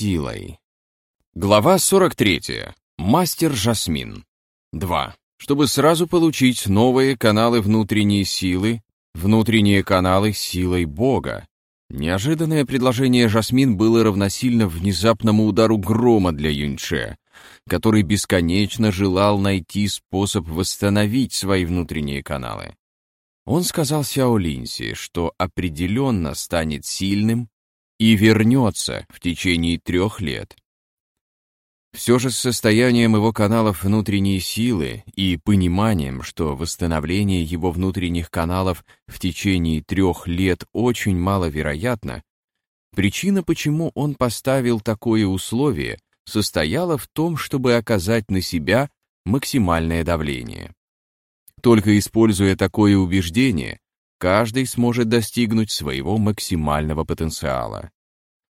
силой. Глава 43. Мастер Жасмин. 2. Чтобы сразу получить новые каналы внутренней силы, внутренние каналы силой Бога. Неожиданное предложение Жасмин было равносильно внезапному удару грома для Юньше, который бесконечно желал найти способ восстановить свои внутренние каналы. Он сказал Сяо Линси, что определенно станет сильным и вернется в течение трех лет. Все же с состоянием его каналов внутренней силы и пониманием, что восстановление его внутренних каналов в течение трех лет очень маловероятно, причина, почему он поставил такое условие, состояла в том, чтобы оказать на себя максимальное давление. Только используя такое убеждение, каждый сможет достигнуть своего максимального потенциала.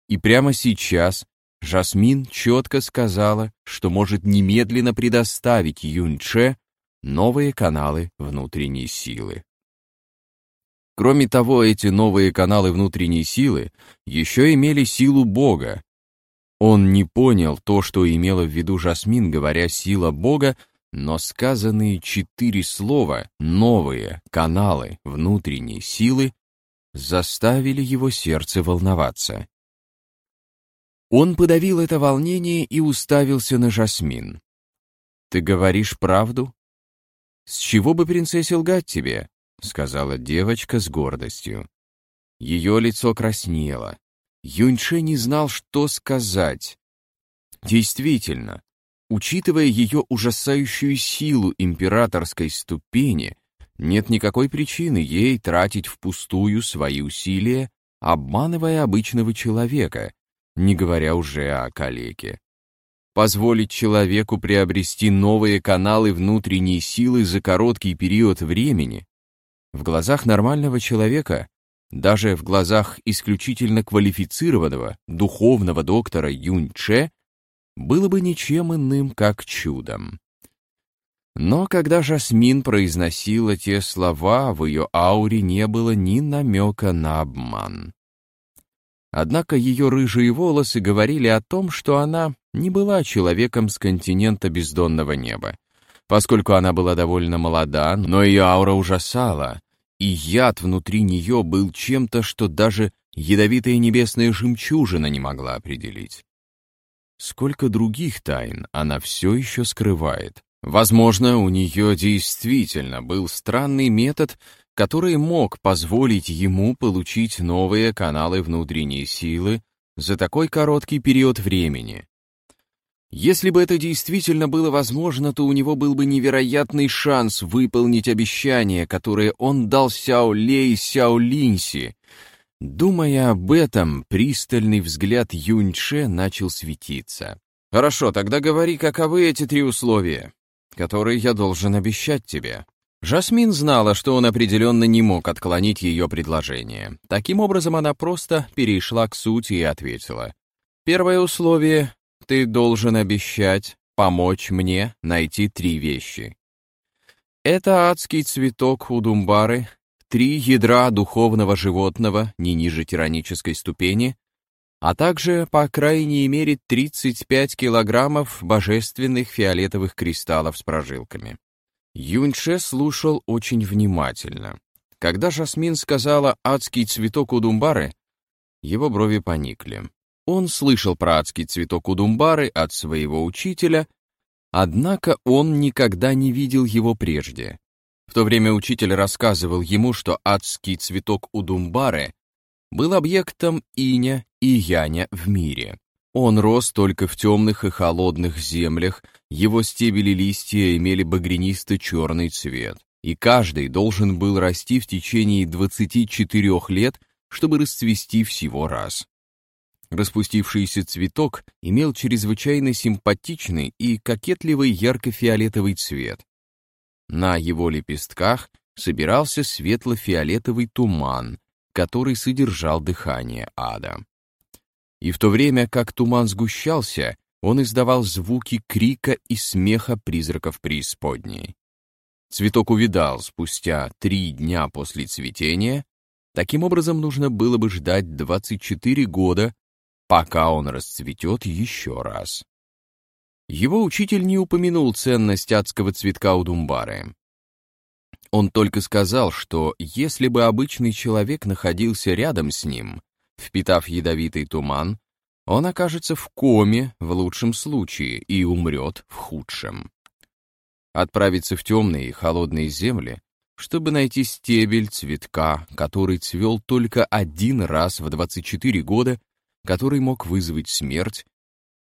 И прямо сейчас Жасмин четко сказала, что может немедленно предоставить Юньче новые каналы внутренней силы. Кроме того, эти новые каналы внутренней силы еще имели силу Бога. Он не понял то, что имела в виду Жасмин, говоря «сила Бога», но сказанные четыре слова «новые каналы внутренней силы» заставили его сердце волноваться. Он подавил это волнение и уставился на Жасмин. «Ты говоришь правду?» «С чего бы принцессе лгать тебе?» — сказала девочка с гордостью. Ее лицо краснело. Юньше не знал, что сказать. Действительно, учитывая ее ужасающую силу императорской ступени, нет никакой причины ей тратить впустую свои усилия, обманывая обычного человека, не говоря уже о калеке. Позволить человеку приобрести новые каналы внутренней силы за короткий период времени в глазах нормального человека, даже в глазах исключительно квалифицированного духовного доктора Юнь Че, было бы ничем иным, как чудом. Но когда Жасмин произносила те слова, в ее ауре не было ни намека на обман. Однако ее рыжие волосы говорили о том, что она не была человеком с континента бездонного неба. Поскольку она была довольно молода, но ее аура ужасала, и яд внутри нее был чем-то, что даже ядовитая небесная жемчужина не могла определить. Сколько других тайн она все еще скрывает. Возможно, у нее действительно был странный метод, который мог позволить ему получить новые каналы внутренней силы за такой короткий период времени. Если бы это действительно было возможно, то у него был бы невероятный шанс выполнить обещание, которое он дал Сяо Ле и Сяо Линси. Думая об этом, пристальный взгляд Юньше начал светиться. «Хорошо, тогда говори, каковы эти три условия, которые я должен обещать тебе». Жасмин знала, что он определенно не мог отклонить ее предложение. Таким образом, она просто перешла к сути и ответила. «Первое условие — ты должен обещать помочь мне найти три вещи. Это адский цветок Удумбары, три ядра духовного животного не ниже тиранической ступени, а также, по крайней мере, 35 килограммов божественных фиолетовых кристаллов с прожилками. Юньше слушал очень внимательно. Когда Жасмин сказала «адский цветок Удумбары», его брови поникли. Он слышал про адский цветок Удумбары от своего учителя, однако он никогда не видел его прежде. В то время учитель рассказывал ему, что адский цветок Удумбары был объектом иня и яня в мире. Он рос только в темных и холодных землях, его стебели листья имели багрянисто-черный цвет, и каждый должен был расти в течение 24 лет, чтобы расцвести всего раз. Распустившийся цветок имел чрезвычайно симпатичный и кокетливый ярко-фиолетовый цвет. На его лепестках собирался светло-фиолетовый туман, который содержал дыхание ада и в то время как туман сгущался, он издавал звуки крика и смеха призраков преисподней. Цветок увидал спустя три дня после цветения, таким образом нужно было бы ждать 24 года, пока он расцветет еще раз. Его учитель не упомянул ценность адского цветка у Думбары. Он только сказал, что если бы обычный человек находился рядом с ним, впитав ядовитый туман, он окажется в коме в лучшем случае и умрет в худшем. Отправиться в темные и холодные земли, чтобы найти стебель цветка, который цвел только один раз в 24 года, который мог вызвать смерть,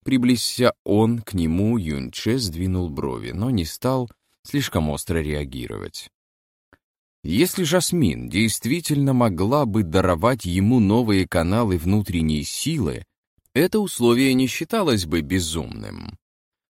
приблизься он к нему, Юнче сдвинул брови, но не стал слишком остро реагировать. Если Жасмин действительно могла бы даровать ему новые каналы внутренней силы, это условие не считалось бы безумным.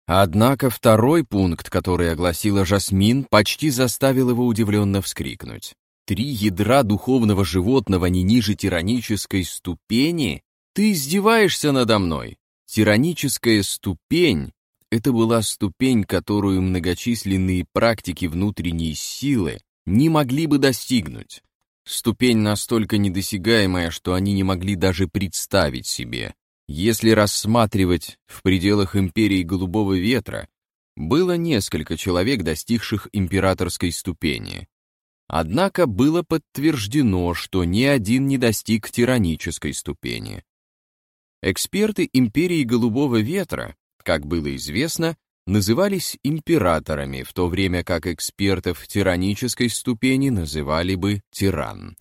Однако второй пункт, который огласила Жасмин, почти заставил его удивленно вскрикнуть. Три ядра духовного животного не ниже тиранической ступени? Ты издеваешься надо мной? Тираническая ступень — это была ступень, которую многочисленные практики внутренней силы не могли бы достигнуть. Ступень настолько недосягаемая, что они не могли даже представить себе. Если рассматривать в пределах империи Голубого Ветра, было несколько человек, достигших императорской ступени. Однако было подтверждено, что ни один не достиг тиранической ступени. Эксперты империи Голубого Ветра, как было известно, назывались императорами, в то время как экспертов тиранической ступени называли бы тиран.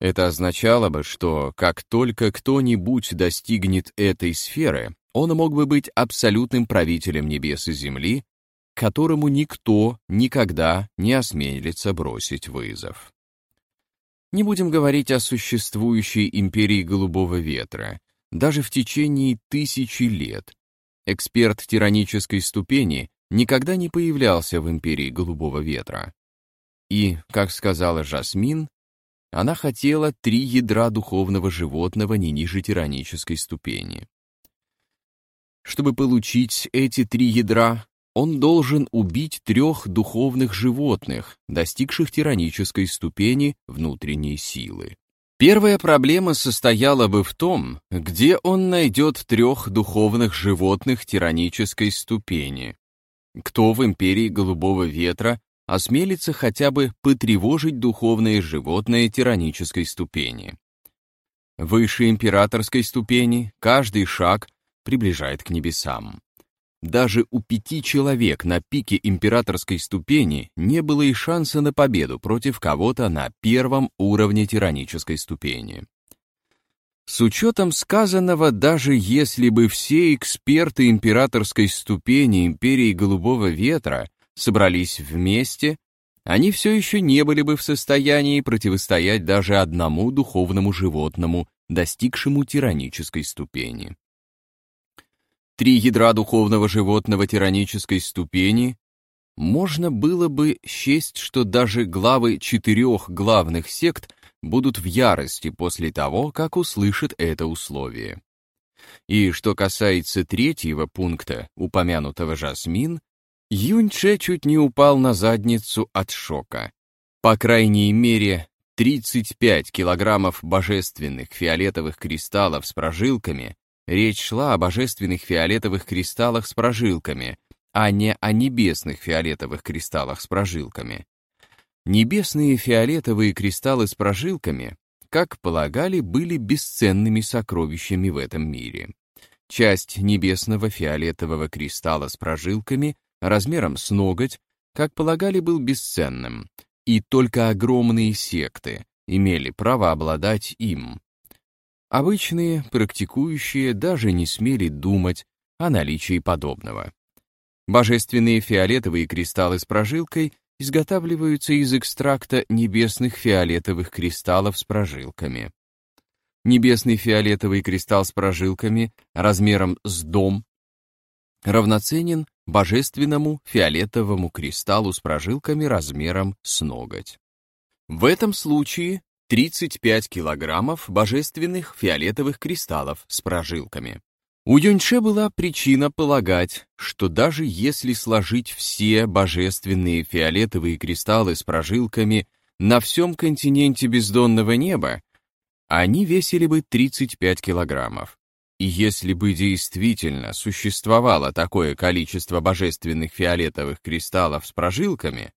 Это означало бы, что как только кто-нибудь достигнет этой сферы, он мог бы быть абсолютным правителем небес и земли, которому никто никогда не осмелится бросить вызов. Не будем говорить о существующей империи Голубого Ветра. Даже в течение тысячи лет эксперт тиранической ступени никогда не появлялся в империи Голубого Ветра. И, как сказала Жасмин, она хотела три ядра духовного животного не ниже тиранической ступени. Чтобы получить эти три ядра, он должен убить трех духовных животных, достигших тиранической ступени внутренней силы. Первая проблема состояла бы в том, где он найдет трех духовных животных тиранической ступени. Кто в империи Голубого Ветра осмелится хотя бы потревожить духовное животное тиранической ступени? Выше императорской ступени каждый шаг приближает к небесам. Даже у пяти человек на пике императорской ступени не было и шанса на победу против кого-то на первом уровне тиранической ступени. С учетом сказанного, даже если бы все эксперты императорской ступени Империи Голубого Ветра собрались вместе, они все еще не были бы в состоянии противостоять даже одному духовному животному, достигшему тиранической ступени. Три ядра духовного животного тиранической ступени можно было бы счесть, что даже главы четырех главных сект будут в ярости после того, как услышат это условие. И что касается третьего пункта, упомянутого Жасмин, Юньче чуть не упал на задницу от шока. По крайней мере, 35 килограммов божественных фиолетовых кристаллов с прожилками Речь шла о божественных фиолетовых кристаллах с прожилками, а не о небесных фиолетовых кристаллах с прожилками. Небесные фиолетовые кристаллы с прожилками, как полагали, были бесценными сокровищами в этом мире. Часть небесного фиолетового кристалла с прожилками размером с ноготь, как полагали, был бесценным, и только огромные секты имели право обладать им. Обычные, практикующие даже не смели думать о наличии подобного. Божественные фиолетовые кристаллы с прожилкой изготавливаются из экстракта небесных фиолетовых кристаллов с прожилками. Небесный фиолетовый кристалл с прожилками размером с дом равноценен божественному фиолетовому кристаллу с прожилками размером с ноготь. В этом случае 35 килограммов божественных фиолетовых кристаллов с прожилками. У Юньше была причина полагать, что даже если сложить все божественные фиолетовые кристаллы с прожилками на всем континенте бездонного неба, они весили бы 35 килограммов. И если бы действительно существовало такое количество божественных фиолетовых кристаллов с прожилками,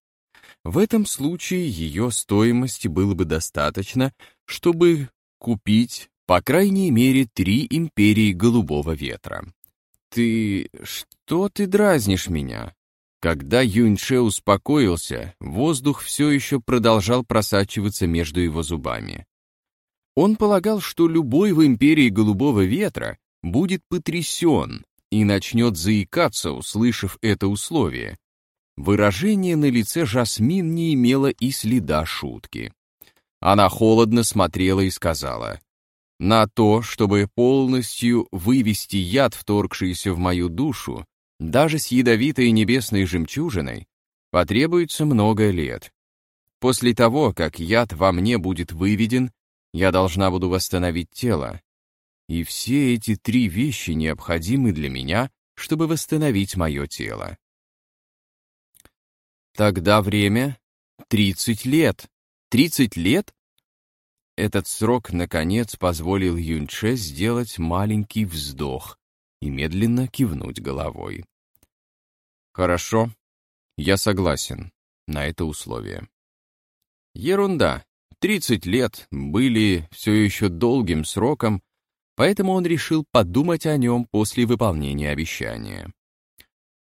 в этом случае ее стоимости было бы достаточно, чтобы купить, по крайней мере, три империи голубого ветра. «Ты... что ты дразнишь меня?» Когда Юньше успокоился, воздух все еще продолжал просачиваться между его зубами. Он полагал, что любой в империи Голубого Ветра будет потрясен и начнет заикаться, услышав это условие. Выражение на лице Жасмин не имело и следа шутки. Она холодно смотрела и сказала, «На то, чтобы полностью вывести яд, вторгшийся в мою душу, даже с ядовитой небесной жемчужиной, потребуется много лет. После того, как яд во мне будет выведен, я должна буду восстановить тело. И все эти три вещи необходимы для меня, чтобы восстановить мое тело. Тогда время — 30 лет. 30 лет? Этот срок, наконец, позволил Юньче сделать маленький вздох и медленно кивнуть головой. Хорошо, я согласен на это условие. Ерунда. 30 лет были все еще долгим сроком, поэтому он решил подумать о нем после выполнения обещания.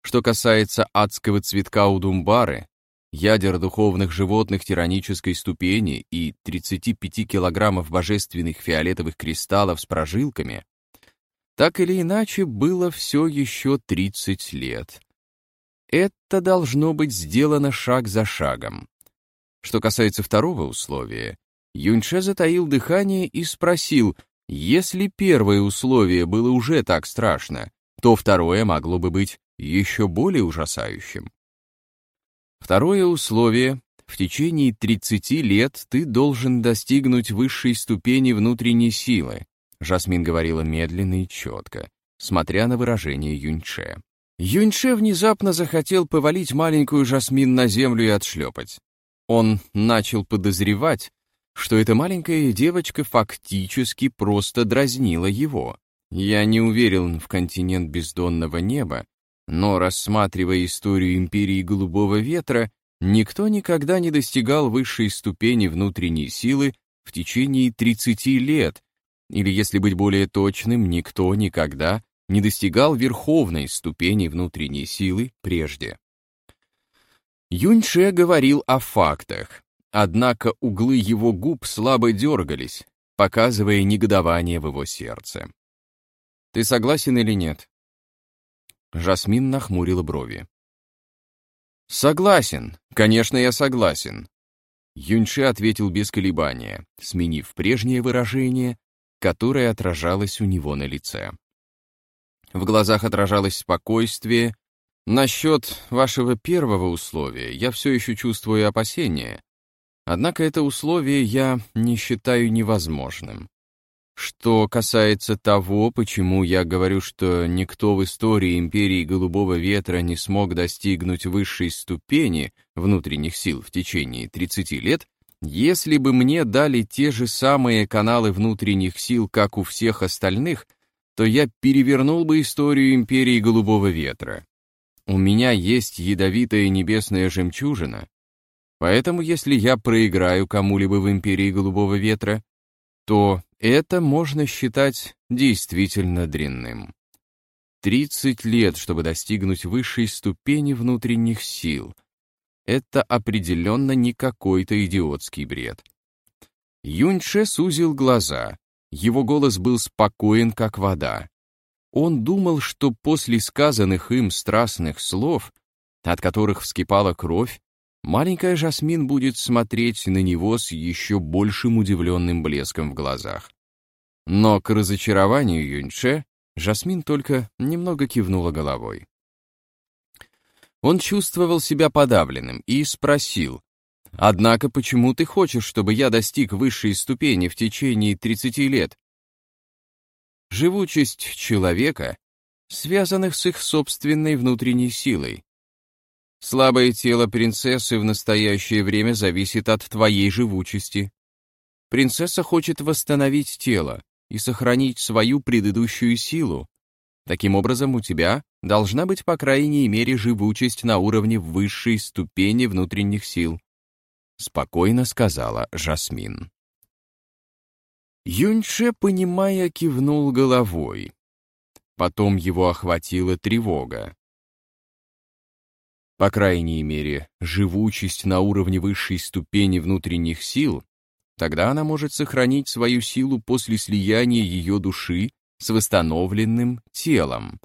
Что касается адского цветка Удумбары, ядер духовных животных тиранической ступени и 35 килограммов божественных фиолетовых кристаллов с прожилками, так или иначе было все еще 30 лет. Это должно быть сделано шаг за шагом. Что касается второго условия, Юньше затаил дыхание и спросил, если первое условие было уже так страшно, то второе могло бы быть еще более ужасающим. Второе условие — в течение 30 лет ты должен достигнуть высшей ступени внутренней силы, Жасмин говорила медленно и четко, смотря на выражение Юньше. Юньше внезапно захотел повалить маленькую Жасмин на землю и отшлепать. Он начал подозревать, что эта маленькая девочка фактически просто дразнила его. Я не уверен в континент бездонного неба, но, рассматривая историю Империи Голубого Ветра, никто никогда не достигал высшей ступени внутренней силы в течение 30 лет, или, если быть более точным, никто никогда не достигал верховной ступени внутренней силы прежде. Юньше говорил о фактах, однако углы его губ слабо дергались, показывая негодование в его сердце. «Ты согласен или нет?» Жасмин нахмурила брови. «Согласен, конечно, я согласен», Юньши ответил без колебания, сменив прежнее выражение, которое отражалось у него на лице. В глазах отражалось спокойствие. Насчет вашего первого условия я все еще чувствую опасения. Однако это условие я не считаю невозможным. Что касается того, почему я говорю, что никто в истории Империи Голубого Ветра не смог достигнуть высшей ступени внутренних сил в течение 30 лет, если бы мне дали те же самые каналы внутренних сил, как у всех остальных, то я перевернул бы историю Империи Голубого Ветра. У меня есть ядовитая небесная жемчужина, поэтому если я проиграю кому-либо в Империи Голубого Ветра, то это можно считать действительно дрянным. 30 лет, чтобы достигнуть высшей ступени внутренних сил. Это определенно не какой-то идиотский бред. Юньше сузил глаза. Его голос был спокоен, как вода. Он думал, что после сказанных им страстных слов, от которых вскипала кровь, маленькая Жасмин будет смотреть на него с еще большим удивленным блеском в глазах. Но к разочарованию Юньше Жасмин только немного кивнула головой. Он чувствовал себя подавленным и спросил, «Однако почему ты хочешь, чтобы я достиг высшей ступени в течение 30 лет?» Живучесть человека, связанных с их собственной внутренней силой, Слабое тело принцессы в настоящее время зависит от твоей живучести. Принцесса хочет восстановить тело и сохранить свою предыдущую силу. Таким образом, у тебя должна быть, по крайней мере, живучесть на уровне высшей ступени внутренних сил», — спокойно сказала Жасмин. Юньше, понимая, кивнул головой. Потом его охватила тревога. По крайней мере, живучесть на уровне высшей ступени внутренних сил, тогда она может сохранить свою силу после слияния ее души с восстановленным телом.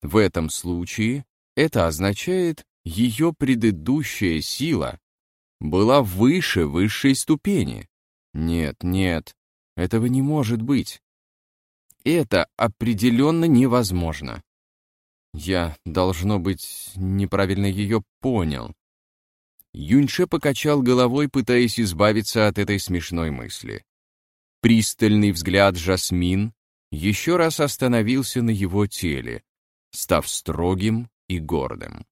В этом случае это означает, ее предыдущая сила была выше высшей ступени. Нет, нет, этого не может быть. Это определенно невозможно. Я, должно быть, неправильно ее понял. Юньше покачал головой, пытаясь избавиться от этой смешной мысли. Пристальный взгляд Жасмин еще раз остановился на его теле, став строгим и гордым.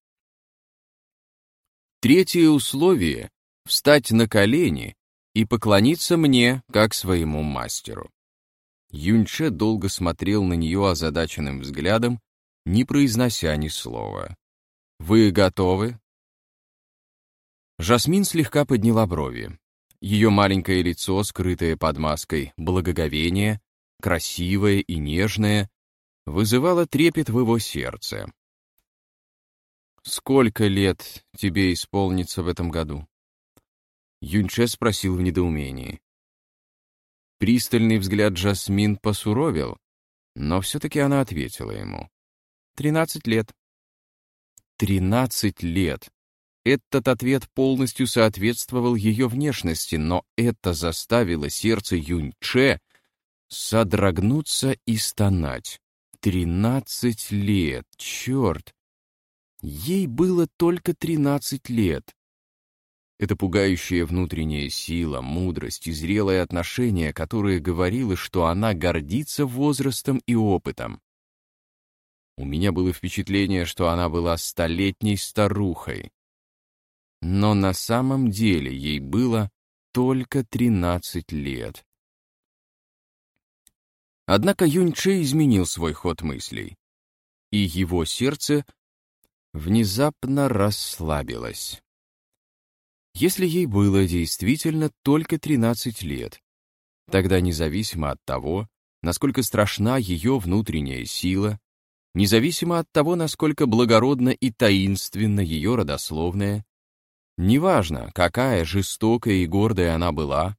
Третье условие — встать на колени и поклониться мне, как своему мастеру. Юньше долго смотрел на нее озадаченным взглядом, не произнося ни слова. «Вы готовы?» Жасмин слегка подняла брови. Ее маленькое лицо, скрытое под маской благоговения, красивое и нежное, вызывало трепет в его сердце. «Сколько лет тебе исполнится в этом году?» Юньше спросил в недоумении. Пристальный взгляд Жасмин посуровил, но все-таки она ответила ему. «Тринадцать лет». «Тринадцать лет». Этот ответ полностью соответствовал ее внешности, но это заставило сердце Юньче содрогнуться и стонать. Тринадцать лет, черт! Ей было только тринадцать лет. Это пугающая внутренняя сила, мудрость и зрелое отношение, которое говорило, что она гордится возрастом и опытом. У меня было впечатление, что она была столетней старухой. Но на самом деле ей было только 13 лет. Однако Юньче изменил свой ход мыслей, и его сердце внезапно расслабилось. Если ей было действительно только 13 лет, тогда независимо от того, насколько страшна ее внутренняя сила, независимо от того, насколько благородна и таинственна ее родословная, неважно, какая жестокая и гордая она была,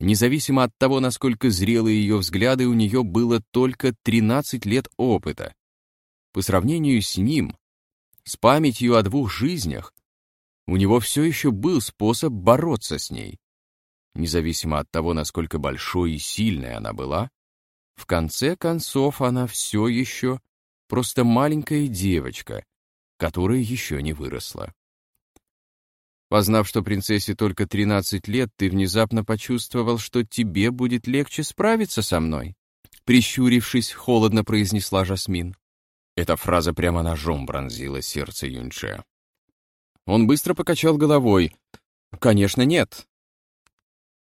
независимо от того, насколько зрелые ее взгляды, у нее было только 13 лет опыта. По сравнению с ним, с памятью о двух жизнях, у него все еще был способ бороться с ней. Независимо от того, насколько большой и сильной она была, в конце концов она все еще просто маленькая девочка, которая еще не выросла. Познав, что принцессе только 13 лет, ты внезапно почувствовал, что тебе будет легче справиться со мной. Прищурившись, холодно произнесла Жасмин. Эта фраза прямо ножом пронзила сердце Юньше. Он быстро покачал головой. «Конечно, нет.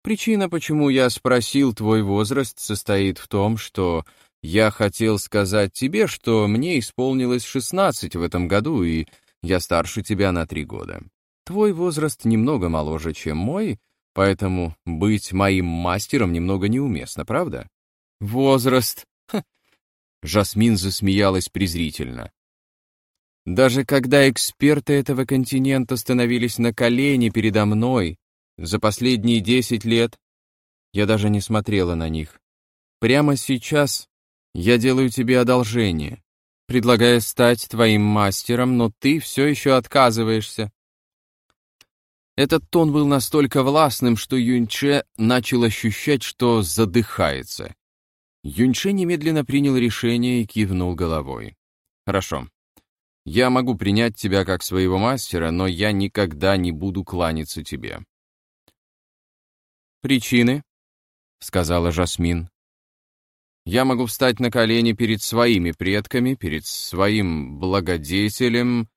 Причина, почему я спросил твой возраст, состоит в том, что я хотел сказать тебе, что мне исполнилось 16 в этом году, и я старше тебя на три года. Твой возраст немного моложе, чем мой, поэтому быть моим мастером немного неуместно, правда? Возраст. Ха. Жасмин засмеялась презрительно. Даже когда эксперты этого континента становились на колени передо мной за последние десять лет, я даже не смотрела на них. Прямо сейчас я делаю тебе одолжение, предлагая стать твоим мастером, но ты все еще отказываешься. Этот тон был настолько властным, что Юньче начал ощущать, что задыхается. Юньче немедленно принял решение и кивнул головой. «Хорошо. Я могу принять тебя как своего мастера, но я никогда не буду кланяться тебе». «Причины?» — сказала Жасмин. Я могу встать на колени перед своими предками, перед своим благодетелем,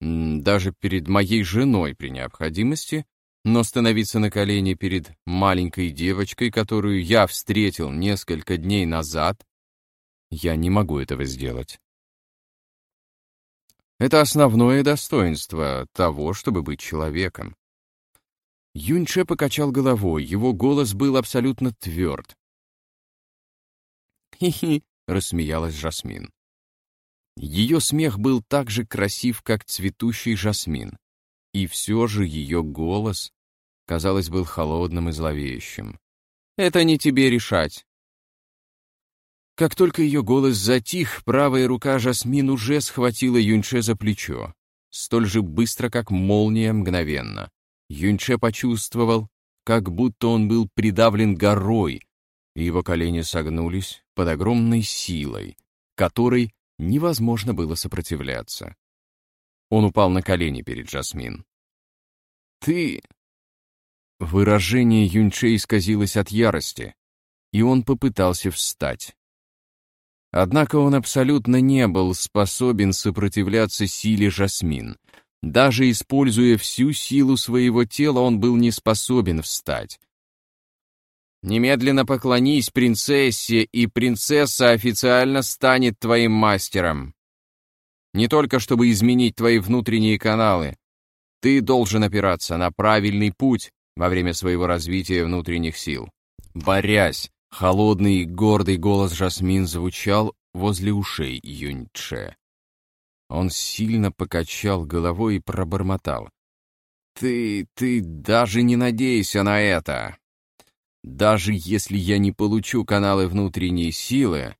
даже перед моей женой при необходимости, но становиться на колени перед маленькой девочкой, которую я встретил несколько дней назад, я не могу этого сделать. Это основное достоинство того, чтобы быть человеком. Юньче покачал головой, его голос был абсолютно тверд. «Хи-хи», — рассмеялась Жасмин. Ее смех был так же красив, как цветущий жасмин, и все же ее голос, казалось, был холодным и зловещим. «Это не тебе решать». Как только ее голос затих, правая рука Жасмин уже схватила Юньче за плечо, столь же быстро, как молния мгновенно. Юньче почувствовал, как будто он был придавлен горой, и его колени согнулись под огромной силой, которой невозможно было сопротивляться. Он упал на колени перед Жасмин. «Ты...» Выражение Юньче исказилось от ярости, и он попытался встать. Однако он абсолютно не был способен сопротивляться силе Жасмин. Даже используя всю силу своего тела, он был не способен встать. «Немедленно поклонись принцессе, и принцесса официально станет твоим мастером. Не только чтобы изменить твои внутренние каналы. Ты должен опираться на правильный путь во время своего развития внутренних сил. Борясь, холодный и гордый голос Жасмин звучал возле ушей Юньче. Он сильно покачал головой и пробормотал. «Ты, ты даже не надейся на это! Даже если я не получу каналы внутренней силы,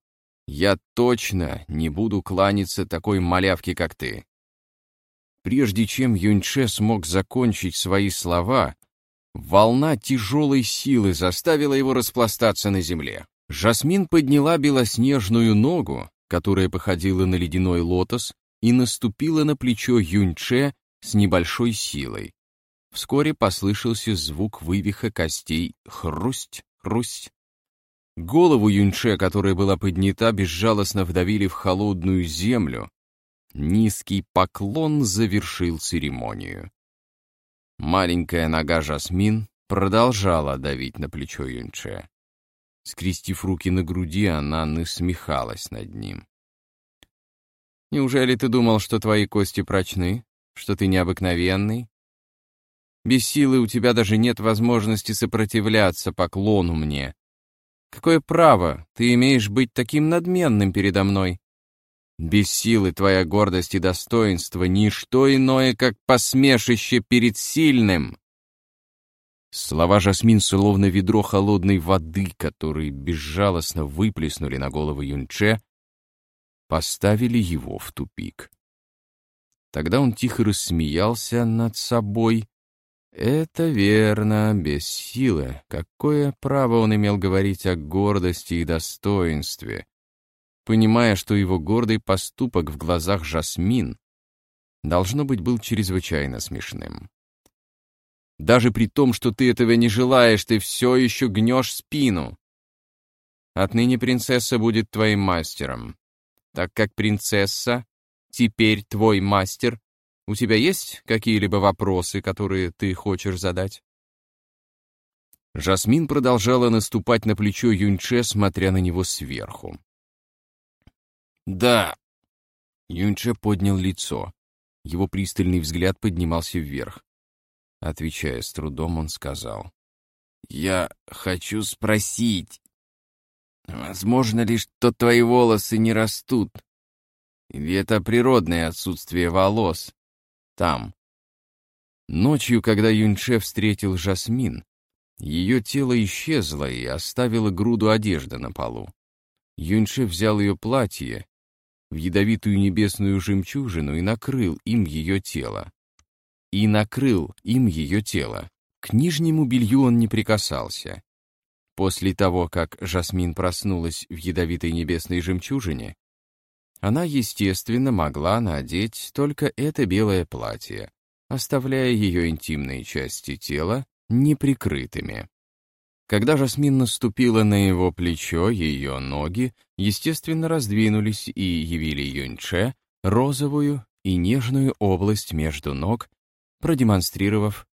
я точно не буду кланяться такой малявке, как ты». Прежде чем Юньче смог закончить свои слова, волна тяжелой силы заставила его распластаться на земле. Жасмин подняла белоснежную ногу, которая походила на ледяной лотос, и наступила на плечо Юньче с небольшой силой. Вскоре послышался звук вывиха костей «хрусть, хрусть». Голову Юньче, которая была поднята, безжалостно вдавили в холодную землю. Низкий поклон завершил церемонию. Маленькая нога Жасмин продолжала давить на плечо Юньче. Скрестив руки на груди, она насмехалась над ним. Неужели ты думал, что твои кости прочны? Что ты необыкновенный? Без силы у тебя даже нет возможности сопротивляться поклону мне. Какое право ты имеешь быть таким надменным передо мной? Без силы твоя гордость и достоинство — ничто иное, как посмешище перед сильным. Слова Жасмин словно ведро холодной воды, которые безжалостно выплеснули на голову Юнче, поставили его в тупик. Тогда он тихо рассмеялся над собой. Это верно, без силы. Какое право он имел говорить о гордости и достоинстве? Понимая, что его гордый поступок в глазах Жасмин должно быть был чрезвычайно смешным. Даже при том, что ты этого не желаешь, ты все еще гнешь спину. Отныне принцесса будет твоим мастером так как принцесса теперь твой мастер. У тебя есть какие-либо вопросы, которые ты хочешь задать?» Жасмин продолжала наступать на плечо Юньче, смотря на него сверху. «Да». Юньче поднял лицо. Его пристальный взгляд поднимался вверх. Отвечая с трудом, он сказал. «Я хочу спросить, Возможно ли, что твои волосы не растут? Или это природное отсутствие волос? Там. Ночью, когда Юньше встретил Жасмин, ее тело исчезло и оставило груду одежды на полу. Юньше взял ее платье в ядовитую небесную жемчужину и накрыл им ее тело. И накрыл им ее тело. К нижнему белью он не прикасался. После того, как Жасмин проснулась в ядовитой небесной жемчужине, она, естественно, могла надеть только это белое платье, оставляя ее интимные части тела неприкрытыми. Когда Жасмин наступила на его плечо, ее ноги, естественно, раздвинулись и явили Юньче розовую и нежную область между ног, продемонстрировав